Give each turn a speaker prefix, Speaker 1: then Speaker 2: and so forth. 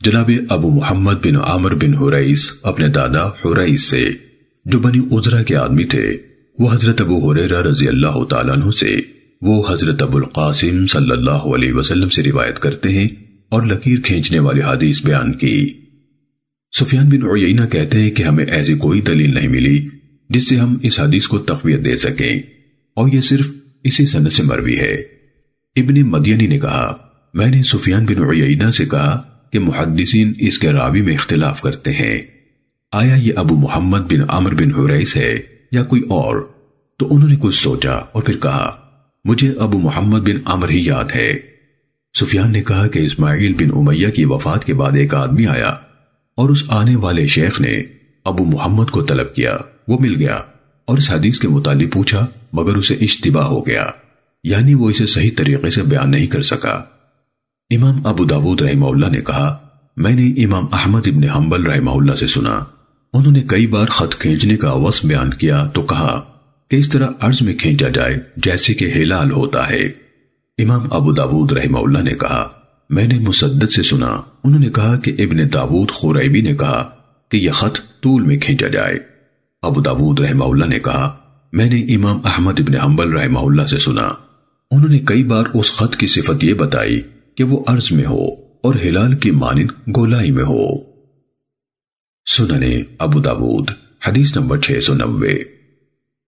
Speaker 1: جناب ابو محمد بن عامر بن حریس اپنے دادا حریس سے جو بنی عزرہ کے آدمی تھے، وہ حضرت ابو حریرہ رضی اللہ تعالیٰ عنہ سے وہ حضرت ابو القاسم صلی اللہ علیہ وسلم سے روایت کرتے ہیں اور لکیر کھینچنے والی حدیث بیان کی۔ سفیان بن عیینہ کہتے ہیں کہ ہمیں ایسی کوئی دلیل نہیں ملی جس سے ہم اس حدیث کو تقویت دے سکیں۔ اور یہ صرف اسی سنت سے مروی ہے۔ ابن مدینی نے کہا، میں نے سفیان بن عیینہ سے کہا کہ محدثین اس کے راوی میں اختلاف کرتے ہیں۔ آیا یہ ابو محمد بن عمر بن حریس ہے یا کوئی اور؟ تو انہوں نے کچھ سوچا اور پھر کہا، مجھے ابو محمد بن عمر ہی یاد ہے۔ سفیان نے کہا کہ اسماعیل بن امیہ کی وفات کے بعد ایک آدمی آیا اور اس آنے والے شیخ نے ابو محمد کو طلب کیا، وہ مل گیا اور اس حدیث کے متعلق پوچھا، مگر اسے اشتباہ ہو گیا یعنی وہ اسے صحیح طریقے سے بیان نہیں کر سکا۔ امام ابو داود رحمہ اللہ نے کہا، میں نے امام احمد ابن حنبل رحمہ اللہ سے سنا۔ انہوں نے کئی بار خط کھینچنے کا وصف بیان کیا تو کہا کہ اس طرح عرض میں کھینچا جائے جیسے کہ ہلال ہوتا ہے۔ امام ابو داود رحمہ اللہ نے کہا، میں نے مسدد سے سنا۔ انہوں نے کہا کہ ابن داود خوریبی نے کہا کہ یہ خط طول میں کھینچا جائے۔ ابو داود رحمہ اللہ نے کہا، میں نے امام احمد ابن حنبل رحمہ اللہ سے سنا۔ انہوں نے کئی بار اس خط کی صفت یہ بتائی کہ وہ عرض میں ہو اور ہلال کی مانند گولائی میں ہو۔ سننے ابو داود، حدیث نمبر 690